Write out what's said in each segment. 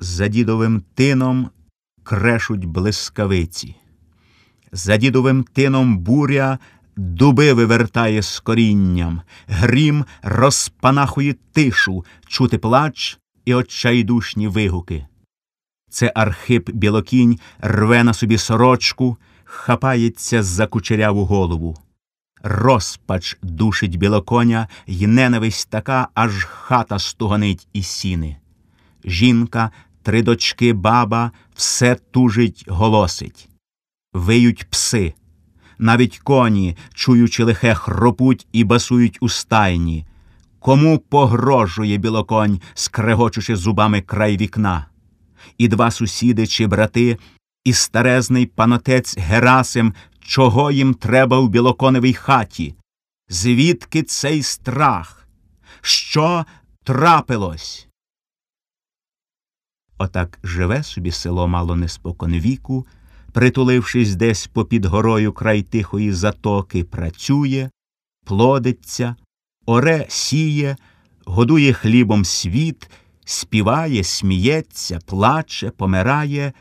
За дідовим тином крешуть блискавиці. За дідовим тином буря дуби вивертає з корінням, грім розпанахує тишу, чути плач і отчайдушні вигуки. Це Архип Білокінь рве на собі сорочку, хапається за кучеряву голову. Розпач душить білоконя, й ненависть така, аж хата стуганить і сіни. Жінка, три дочки, баба все тужить, голосить. Виють пси, навіть коні, чуючи лихе, хропуть і басують у стайні. Кому погрожує білоконь, скрегочучи зубами край вікна? І два сусіди чи брати, і старезний панотець Герасим, чого їм треба в білоконевій хаті? Звідки цей страх? Що трапилось? Отак живе собі село мало не спокон віку, притулившись десь попід горою край тихої затоки, працює, плодиться, оре сіє, годує хлібом світ, співає, сміється, плаче, помирає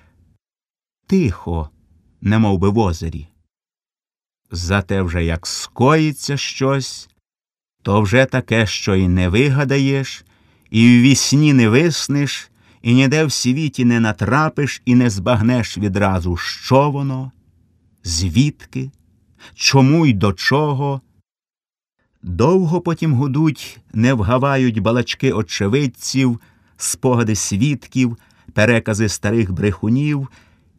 тихо, немов би в озері. Зате вже як скоїться щось, то вже таке, що й не вигадаєш, і в вісні не виснеш, і ніде в світі не натрапиш і не збагнеш відразу, що воно, звідки, чому й до чого. Довго потім гудуть, не вгавають балачки очевидців, спогади свідків, перекази старих брехунів,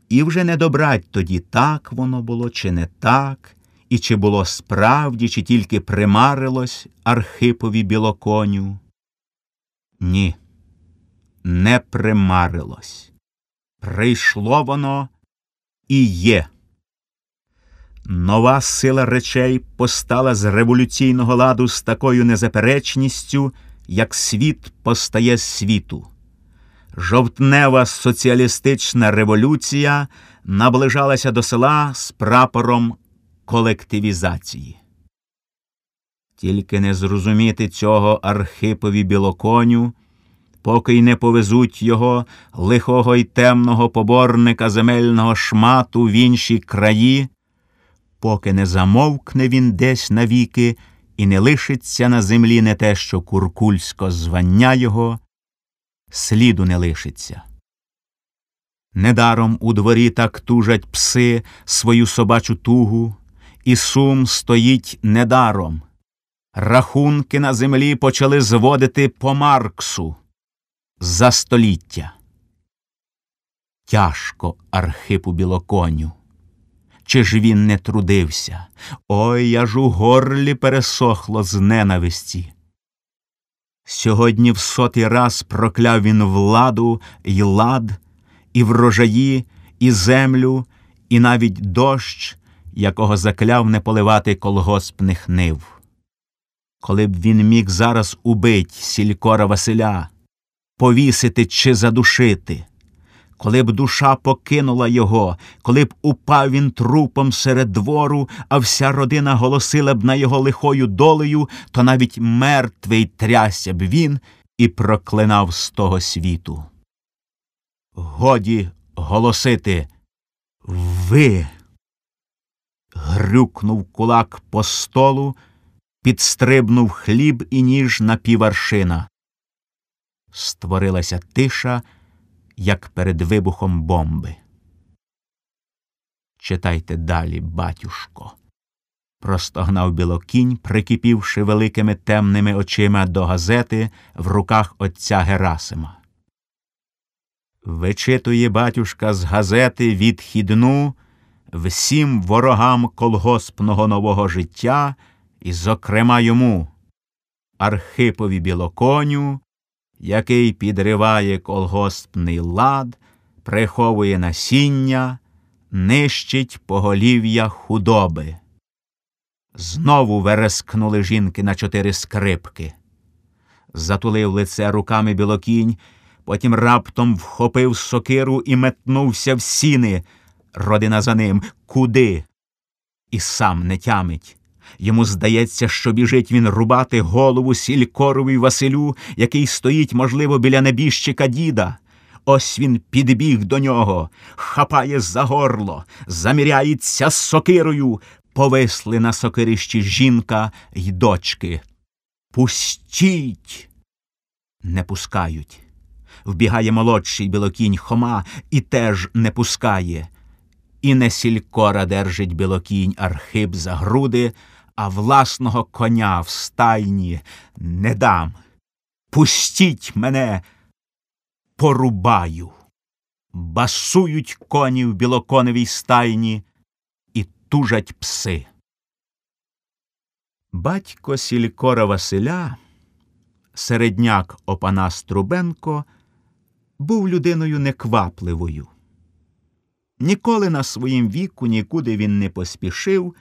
і вже не добрать тоді, так воно було, чи не так, і чи було справді, чи тільки примарилось Архипові білоконю. Ні не примарилось. Прийшло воно і є. Нова сила речей постала з революційного ладу з такою незаперечністю, як світ постає з світу. Жовтнева соціалістична революція наближалася до села з прапором колективізації. Тільки не зрозуміти цього Архипові білоконю поки й не повезуть його лихого й темного поборника земельного шмату в інші краї, поки не замовкне він десь навіки і не лишиться на землі не те, що куркульсько звання його, сліду не лишиться. Недаром у дворі так тужать пси свою собачу тугу, і сум стоїть недаром. Рахунки на землі почали зводити по Марксу за століття. Тяжко Архипу білоконю. Чи ж він не трудився? Ой аж у горлі пересохло з ненависті. Сьогодні в сотий раз прокляв він владу й лад, і врожаї, і землю, і навіть дощ, якого закляв не поливати колгоспних нив. Коли б він міг зараз убить сількора Василя, повісити чи задушити. Коли б душа покинула його, коли б упав він трупом серед двору, а вся родина голосила б на його лихою долею, то навіть мертвий трясся б він і проклинав з того світу. Годі голосити ви. Грюкнув кулак по столу, підстрибнув хліб і ніж на піваршина створилася тиша, як перед вибухом бомби. Читайте далі, батюшко. Простогнав білокінь, прикипівши великими темними очима до газети в руках отця Герасима. Вичитує батюшка з газети відхідну всім ворогам колгоспного нового життя, і, зокрема, йому, Архипові білоконю, який підриває колгоспний лад, приховує насіння, нищить поголів'я худоби. Знову верескнули жінки на чотири скрипки. Затулив лице руками білокінь, потім раптом вхопив сокиру і метнувся в сіни. Родина за ним куди? І сам не тямить. Йому здається, що біжить він рубати голову сількорові Василю, який стоїть, можливо, біля небіжчика діда. Ось він підбіг до нього, хапає за горло, заміряється з сокирою. Повисли на сокирищі жінка й дочки. Пустіть. Не пускають. Вбігає молодший білокінь Хома і теж не пускає. І не сількора держить білокінь Архип за груди, а власного коня в стайні не дам. Пустіть мене, порубаю. Басують коні в білоконевій стайні і тужать пси. Батько Сількора Василя, середняк Опанас Трубенко, був людиною неквапливою. Ніколи на своїм віку нікуди він не поспішив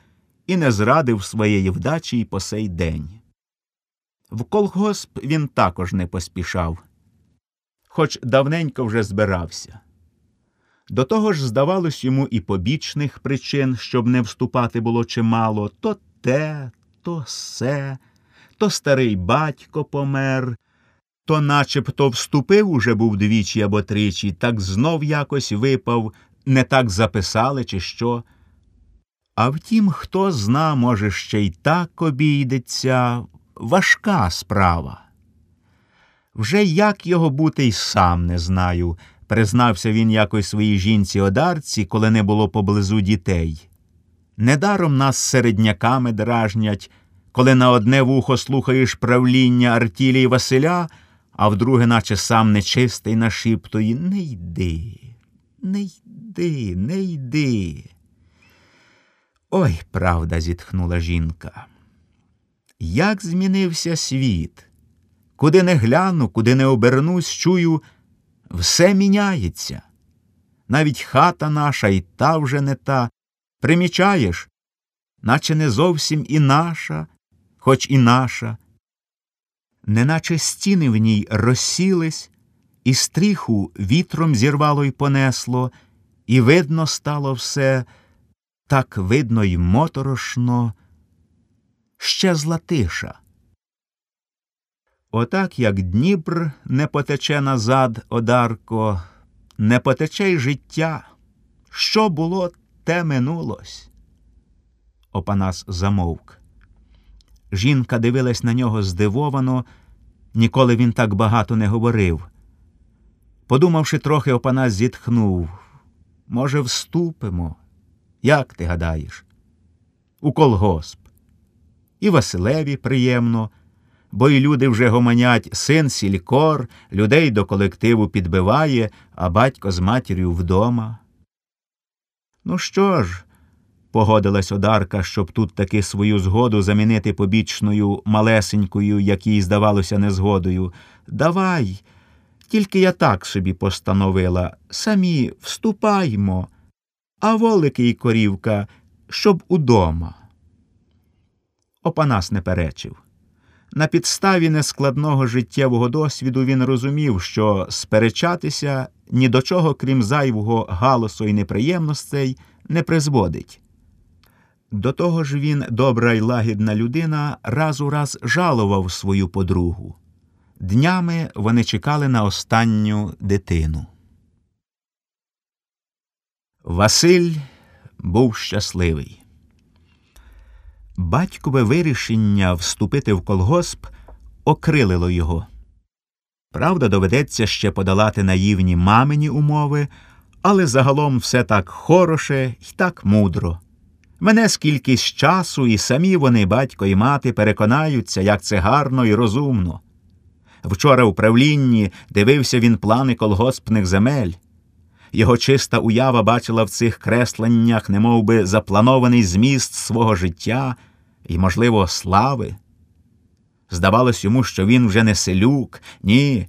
і не зрадив своєї вдачі й по сей день. В колгосп він також не поспішав, хоч давненько вже збирався. До того ж, здавалось йому і побічних причин, щоб не вступати було чимало то те, то се, то старий батько помер, то начебто вступив уже був двічі або тричі, так знов якось випав, не так записали, чи що. А втім, хто зна, може, ще й так обійдеться важка справа. Вже як його бути й сам не знаю, признався він якось своїй жінці одарці, коли не було поблизу дітей. Недаром нас середняками дражнять, коли на одне вухо слухаєш правління Артілії Василя, а в друге, наче сам нечистий нашіптує Не йди, не йди, не йди. Ой, правда, зітхнула жінка. Як змінився світ? Куди не гляну, куди не обернусь, чую, все міняється. Навіть хата наша і та вже не та. Примічаєш, наче не зовсім і наша, хоч і наша. Неначе стіни в ній розсілись, і стріху вітром зірвало й понесло, і видно стало все так видно й моторошно, щезла тиша. Отак, як Дніпр не потече назад, одарко, не потече й життя. Що було, те минулось. Опанас замовк. Жінка дивилась на нього здивовано, ніколи він так багато не говорив. Подумавши трохи, Опанас зітхнув. Може, вступимо? Як ти гадаєш? У колгосп. І Василеві приємно, бо й люди вже гомонять син сількор, людей до колективу підбиває, а батько з матір'ю вдома. Ну що ж, погодилась Одарка, щоб тут таки свою згоду замінити побічною малесенькою, як їй здавалося, незгодою. Давай, тільки я так собі постановила. Самі вступаймо, а волики й корівка, щоб удома. Опанас не перечив. На підставі нескладного життєвого досвіду він розумів, що сперечатися ні до чого, крім зайвого галасу і неприємностей, не призводить. До того ж він, добра й лагідна людина, раз у раз жалував свою подругу. Днями вони чекали на останню дитину. Василь був щасливий. Батькове вирішення вступити в колгосп окрилило його. Правда, доведеться ще подолати наївні мамині умови, але загалом все так хороше й так мудро. Мене скільки з часу, і самі вони, батько і мати, переконаються, як це гарно і розумно. Вчора у правлінні дивився він плани колгоспних земель. Його чиста уява бачила в цих кресленнях, немов би запланований зміст свого життя і, можливо, слави. Здавалось йому, що він вже не селюк, ні,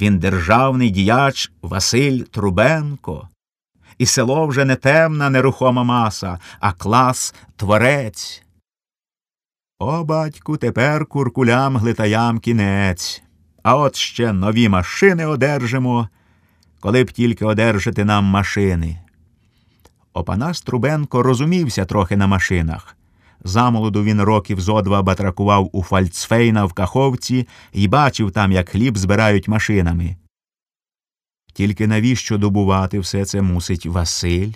він державний діяч Василь Трубенко. І село вже не темна нерухома маса, а клас творець. О, батьку, тепер куркулям глитаям кінець. А от ще нові машини одержимо, коли б тільки одержати нам машини. Опанас Трубенко розумівся трохи на машинах. Замолоду він років зо два батракував у Фальцфейна в Каховці і бачив там, як хліб збирають машинами. Тільки навіщо добувати все це мусить Василь?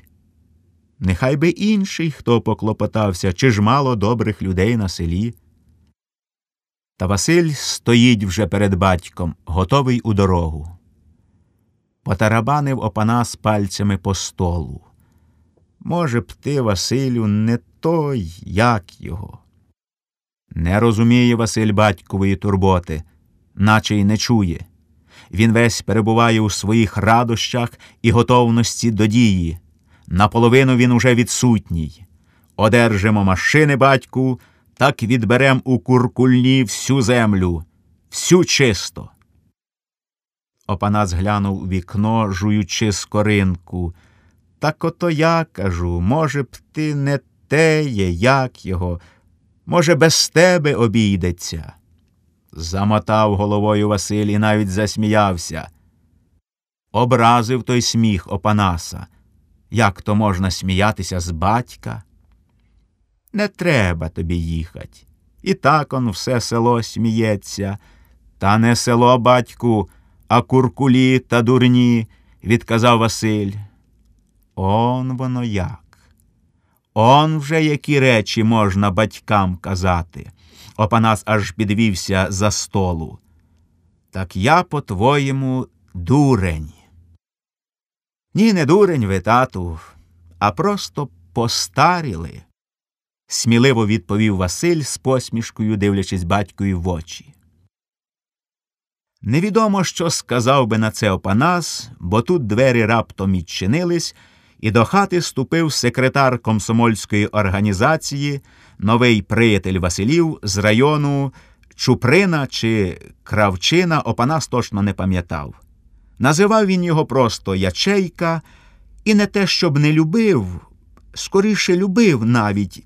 Нехай би інший, хто поклопотався, чи ж мало добрих людей на селі. Та Василь стоїть вже перед батьком, готовий у дорогу. Потарабанив Опанас пальцями по столу. Може б ти, Василю, не той, як його. Не розуміє Василь батькової турботи, наче й не чує. Він весь перебуває у своїх радощах і готовності до дії. Наполовину він уже відсутній. Одержимо машини, батьку, так відберем у куркульні всю землю, всю чисто. Опанас глянув у вікно, жуючи скоринку. Так ото я кажу, може б, ти не теє, як його, може, без тебе обійдеться. Замотав головою Василь і навіть засміявся. Образив той сміх Опанаса. Як то можна сміятися з батька? Не треба тобі їхать. І так он все село сміється. Та не село, батьку, а куркулі та дурні, відказав Василь. Он воно як. Он вже які речі можна батькам казати. Опанас аж підвівся за столу. Так я, по-твоєму, дурень. Ні, не дурень ви, тату, а просто постаріли, сміливо відповів Василь з посмішкою, дивлячись батькові в очі. Невідомо, що сказав би на це Опанас, бо тут двері раптом відчинились, і до хати ступив секретар комсомольської організації, новий приятель Василів з району Чуприна чи Кравчина Опанас точно не пам'ятав. Називав він його просто Ячейка, і не те, щоб не любив, скоріше любив навіть,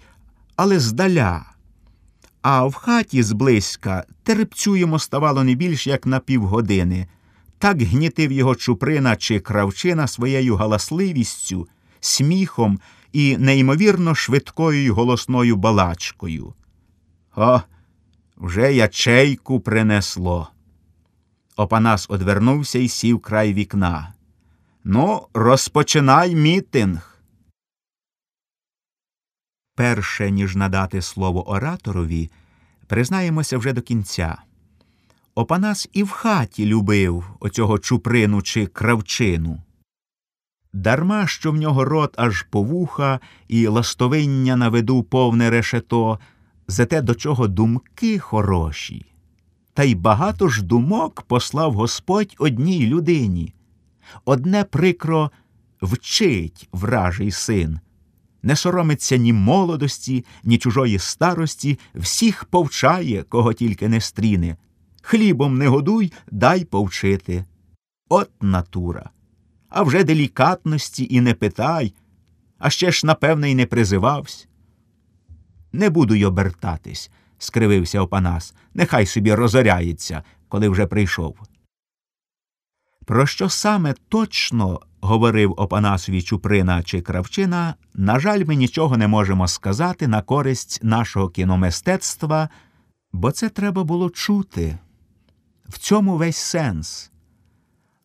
але здаля. А в хаті зблизька терпцю ставало не більш як на півгодини. Так гнітив його чуприна чи кравчина своєю галасливістю, сміхом і неймовірно швидкою й голосною балачкою. О, вже ячейку принесло. Опанас одвернувся і сів край вікна. Ну, розпочинай мітинг. Перше, ніж надати слово ораторові, признаємося вже до кінця. Опанас і в хаті любив оцього чуприну чи кравчину. Дарма, що в нього рот аж по вуха і ластовиння на виду повне решето, зате до чого думки хороші. Та й багато ж думок послав Господь одній людині. Одне прикро вчить вражий син, не соромиться ні молодості, ні чужої старості, всіх повчає, кого тільки не стріне. Хлібом не годуй, дай повчити. От натура. А вже делікатності і не питай, а ще ж, напевне, й не призивавсь. Не буду й обертатись скривився Опанас, нехай собі розоряється, коли вже прийшов. Про що саме точно говорив Опанасові Чуприна чи Кравчина, на жаль, ми нічого не можемо сказати на користь нашого кіномистецтва, бо це треба було чути. В цьому весь сенс.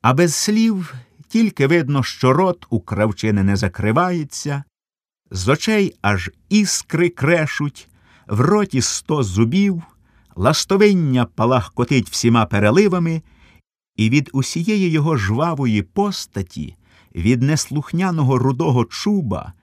А без слів тільки видно, що рот у кравчини не закривається, з очей аж іскри крешуть, в роті сто зубів, ластовиння палахкотить всіма переливами, і від усієї його жвавої постаті, від неслухняного рудого чуба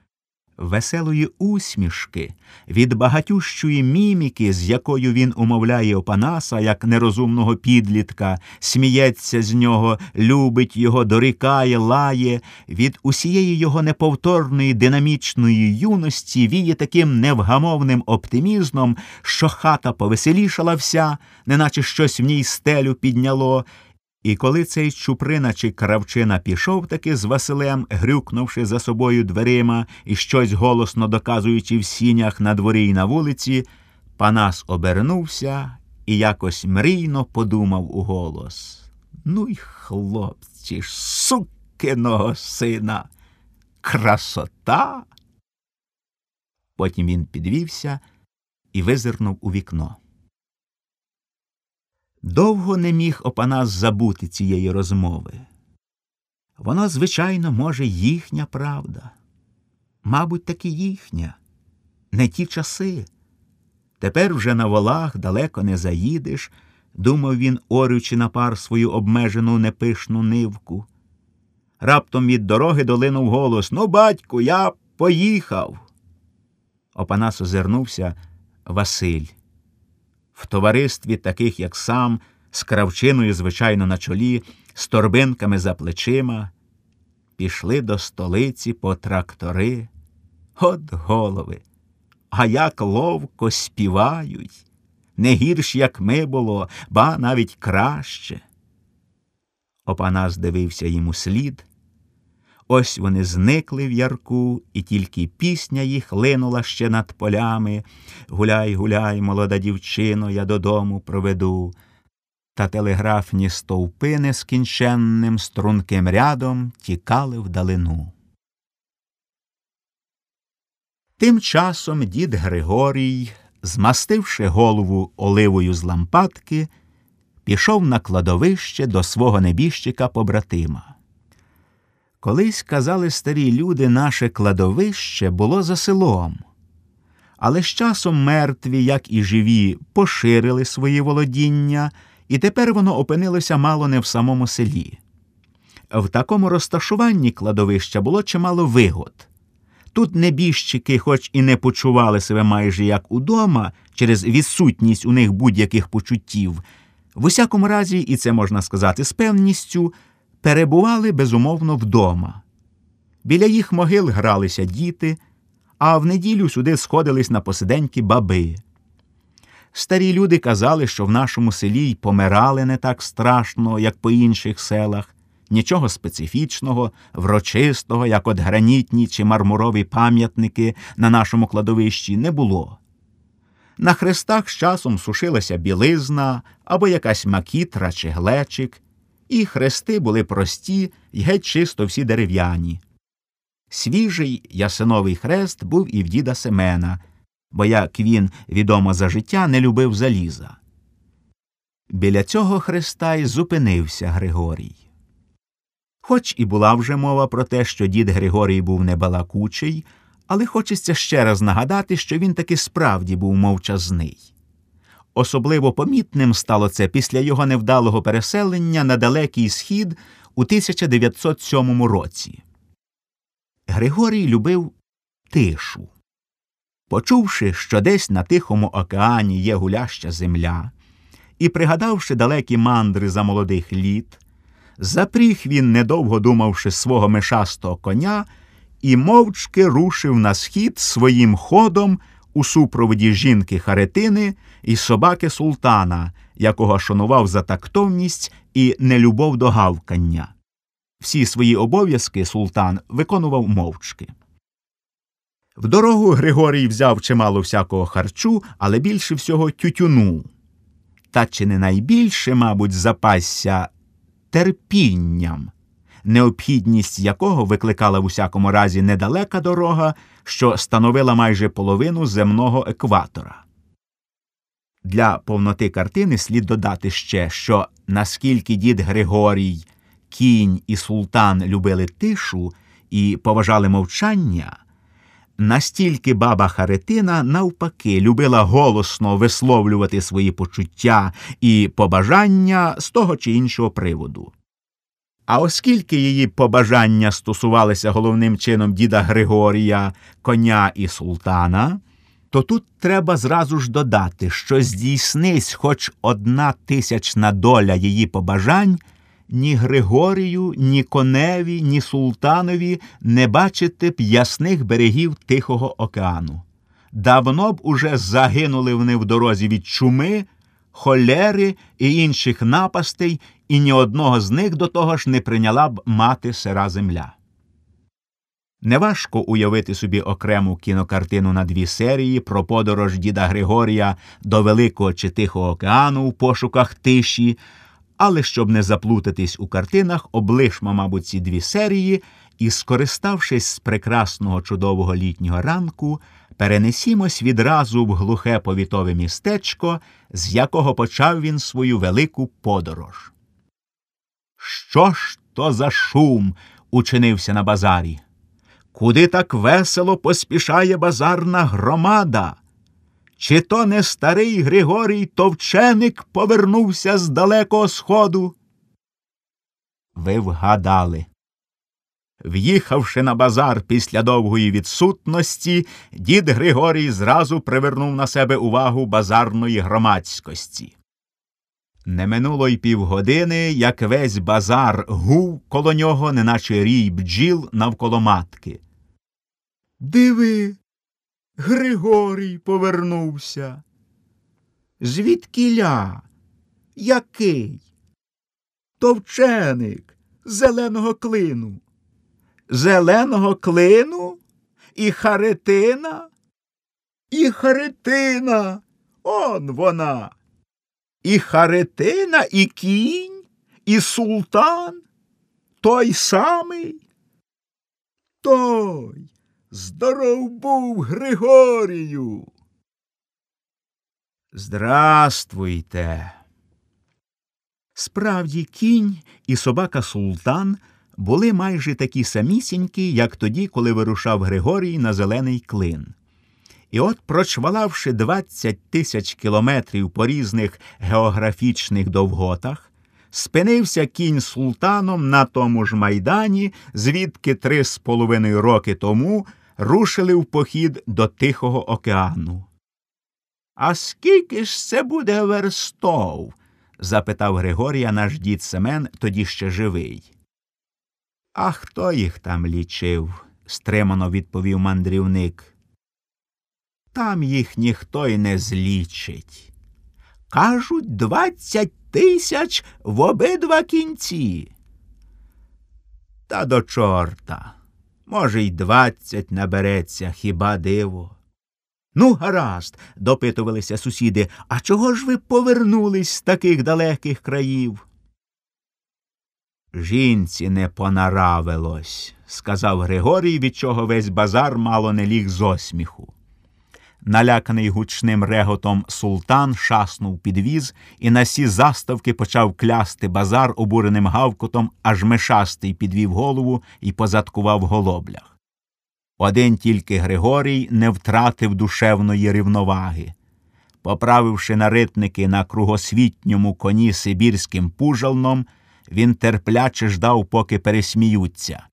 веселої усмішки, від багатющої міміки, з якою він умовляє Опанаса, як нерозумного підлітка, сміється з нього, любить його, дорікає, лає, від усієї його неповторної динамічної юності віє таким невгамовним оптимізмом, що хата повеселішала вся, неначе щось в ній стелю підняло. І коли цей Чуприна чи кравчина пішов таки з Василем, грюкнувши за собою дверима і щось голосно доказуючи в сінях на дворі й на вулиці, Панас обернувся і якось мрійно подумав у голос. Ну й хлопці ж, сукиного сина, красота. Потім він підвівся і визирнув у вікно. Довго не міг Опанас забути цієї розмови. Воно, звичайно, може, їхня правда. Мабуть, таки їхня, не ті часи. Тепер вже на волах далеко не заїдеш, думав він, орючи на пар свою обмежену непишну нивку. Раптом від дороги долинув голос Ну, батьку, я поїхав. Опанас озирнувся Василь. В товаристві таких, як сам, з кравчиною, звичайно, на чолі, з торбинками за плечима, пішли до столиці по трактори. От голови, а як ловко співають, не гірш, як ми було, ба навіть краще. Опанас дивився йому слід. Ось вони зникли в ярку, і тільки пісня їх линула ще над полями. Гуляй, гуляй, молода дівчино, я додому проведу. Та телеграфні стовпи нескінченним струнким рядом тікали вдалину. Тим часом дід Григорій, змастивши голову оливою з лампадки, пішов на кладовище до свого небіжчика побратима. Колись казали старі люди, наше кладовище було за селом. Але з часом мертві, як і живі, поширили свої володіння, і тепер воно опинилося мало не в самому селі. В такому розташуванні кладовища було чимало вигод. Тут небіжчики, хоч і не почували себе майже як удома через відсутність у них будь-яких почуттів, в усякому разі, і це можна сказати з певністю, перебували безумовно вдома. Біля їх могил гралися діти, а в неділю сюди сходились на посиденьки баби. Старі люди казали, що в нашому селі й помирали не так страшно, як по інших селах, нічого специфічного, врочистого, як от гранітні чи мармурові пам'ятники на нашому кладовищі, не було. На хрестах з часом сушилася білизна або якась макітра чи глечик, і хрести були прості й геть чисто всі дерев'яні. Свіжий ясиновий хрест був і в діда Семена, бо як він, відомо за життя, не любив заліза. Біля цього хреста й зупинився Григорій. Хоч і була вже мова про те, що дід Григорій був небалакучий, але хочеться ще раз нагадати, що він таки справді був мовчазний. Особливо помітним стало це після його невдалого переселення на далекий схід у 1907 році. Григорій любив тишу. Почувши, що десь на Тихому океані є гуляща земля, і пригадавши далекі мандри за молодих літ, запріг він, недовго думавши свого мишастого коня, і мовчки рушив на схід своїм ходом у супроводі жінки Харитини і собаки султана, якого шанував за тактовність і нелюбов до гавкання. Всі свої обов'язки султан виконував мовчки. В дорогу Григорій взяв чимало всякого харчу, але більше всього тютюну. Та чи не найбільше, мабуть, запасся терпінням, необхідність якого викликала в усякому разі недалека дорога, що становила майже половину земного екватора. Для повноти картини слід додати ще, що наскільки дід Григорій, кінь і султан любили тишу і поважали мовчання, настільки баба Харитина, навпаки, любила голосно висловлювати свої почуття і побажання з того чи іншого приводу. А оскільки її побажання стосувалися головним чином діда Григорія, коня і султана, то тут треба зразу ж додати, що здійснись хоч одна тисячна доля її побажань, ні Григорію, ні коневі, ні султанові не бачити б ясних берегів Тихого океану. Давно б уже загинули вони в дорозі від чуми, холери і інших напастей, і ні одного з них до того ж не прийняла б мати сира земля. Неважко уявити собі окрему кінокартину на дві серії про подорож діда Григорія до Великого чи Тихого океану в пошуках тиші, але щоб не заплутатись у картинах, облишмо, мабуть, ці дві серії і, скориставшись з прекрасного чудового літнього ранку, перенесімось відразу в глухе повітове містечко, з якого почав він свою велику подорож. Що ж то за шум учинився на базарі? Куди так весело поспішає базарна громада? Чи то не старий Григорій Товченик повернувся з далекого сходу? Ви вгадали. В'їхавши на базар після довгої відсутності, дід Григорій зразу привернув на себе увагу базарної громадськості. Не минуло й півгодини, як весь базар гув коло нього, неначе рій бджіл навколо матки. Диви, Григорій повернувся. Звідкіля? Який? Товченик зеленого клину. Зеленого клину і Харитина? І Харитина. Он вона. І Харитина, і кінь, і султан. Той самий. Той. Здоров був Григорію. Здравствуйте. Справді, кінь і собака Султан були майже такі самісінькі, як тоді, коли вирушав Григорій на зелений клин. І от, прочвалавши двадцять тисяч кілометрів по різних географічних довготах, спинився кінь султаном на тому ж майдані, звідки три з половиною роки тому рушили в похід до Тихого океану. А скільки ж це буде верстов? запитав Григорія наш дід Семен, тоді ще живий. А хто їх там лічив? стримано відповів мандрівник. Там їх ніхто й не злічить. Кажуть, двадцять тисяч в обидва кінці. Та до чорта. Може, й двадцять набереться, хіба диво. Ну, гаразд, допитувалися сусіди, а чого ж ви повернулись з таких далеких країв? Жінці не понаравилось, сказав Григорій, від чого весь базар мало не ліг з осміху. Наляканий гучним реготом султан шаснув підвіз і на сі заставки почав клясти базар обуреним гавкотом, аж мешастий підвів голову і позадкував голоблях. Один тільки Григорій не втратив душевної рівноваги. Поправивши наритники на кругосвітньому коні сибірським пужалном, він терпляче ждав, поки пересміються.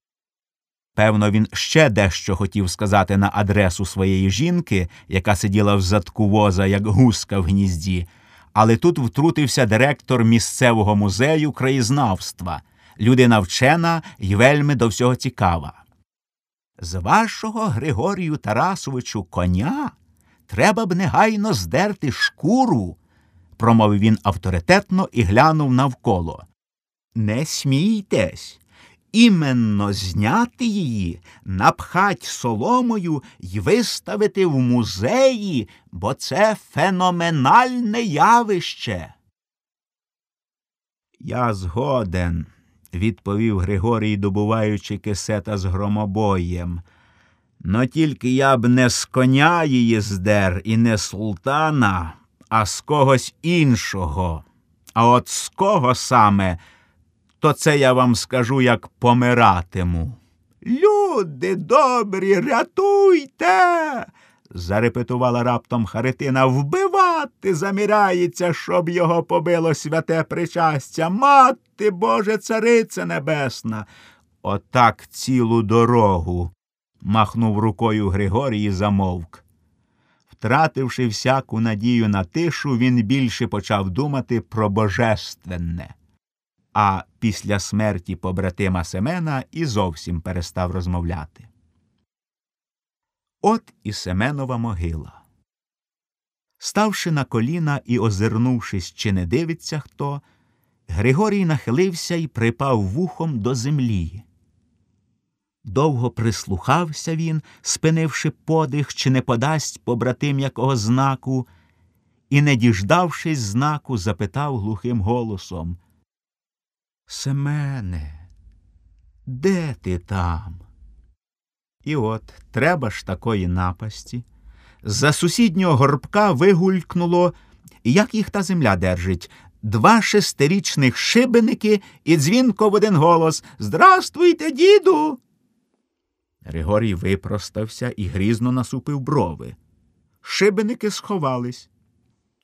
Певно, він ще дещо хотів сказати на адресу своєї жінки, яка сиділа в задку воза, як гуска в гнізді, але тут втрутився директор місцевого музею краєзнавства, людина вчена й вельми до всього цікава. З вашого Григорію Тарасовичу коня? Треба б негайно здерти шкуру, промовив він авторитетно і глянув навколо. Не смійтесь іменно зняти її, напхать соломою й виставити в музеї, бо це феноменальне явище. Я згоден, відповів Григорій, добуваючи кисета з громобоєм. Но тільки я б не з коня її здер і не султана, а з когось іншого. А от з кого саме то це я вам скажу, як помиратиму. Люди добрі, рятуйте. зарепетувала раптом Харитина. Вбивати заміряється, щоб його побило святе причастя. Мати Боже, царице небесна. Отак цілу дорогу. махнув рукою Григорій і замовк. Втративши всяку надію на тишу, він більше почав думати про божественне а після смерті побратима Семена і зовсім перестав розмовляти. От і Семенова могила. Ставши на коліна і озирнувшись, чи не дивиться хто, Григорій нахилився і припав вухом до землі. Довго прислухався він, спинивши подих, чи не подасть побратим якого знаку, і, не діждавшись знаку, запитав глухим голосом Семене, де ти там? І от треба ж такої напасті. За сусіднього горбка вигулькнуло, як їх та земля держить, два шестирічних шибеники і дзвінко в один голос Здравствуйте, діду. Григорій випростався і грізно насупив брови. Шибеники сховались.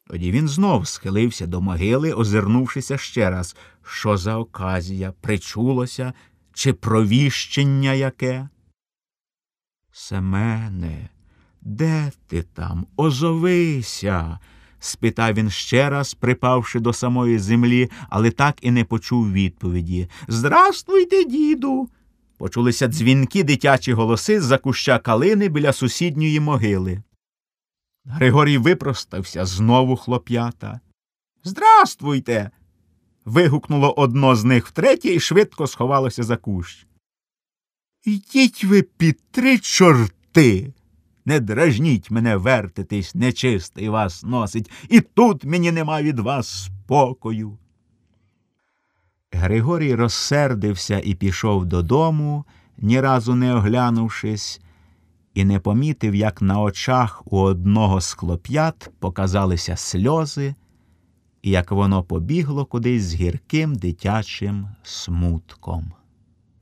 Тоді він знов схилився до могили, озирнувшися ще раз. Що за оказія? Причулося чи провіщення яке? Семене, де ти там? Озовися. спитав він ще раз, припавши до самої землі, але так і не почув відповіді. Здравствуйте, діду. Почулися дзвінки дитячі голоси з-за куща калини біля сусідньої могили. Григорій випростався знову хлоп'ята. Здравствуйте. Вигукнуло одно з них втретє і швидко сховалося за кущ. Йдіть ви під три чорти. Не дражніть мене вертитись, нечистий вас носить, і тут мені нема від вас спокою. Григорій розсердився і пішов додому, ні разу не оглянувшись, і не помітив, як на очах у одного з хлоп'ят показалися сльози, як воно побігло кудись з гірким дитячим смутком.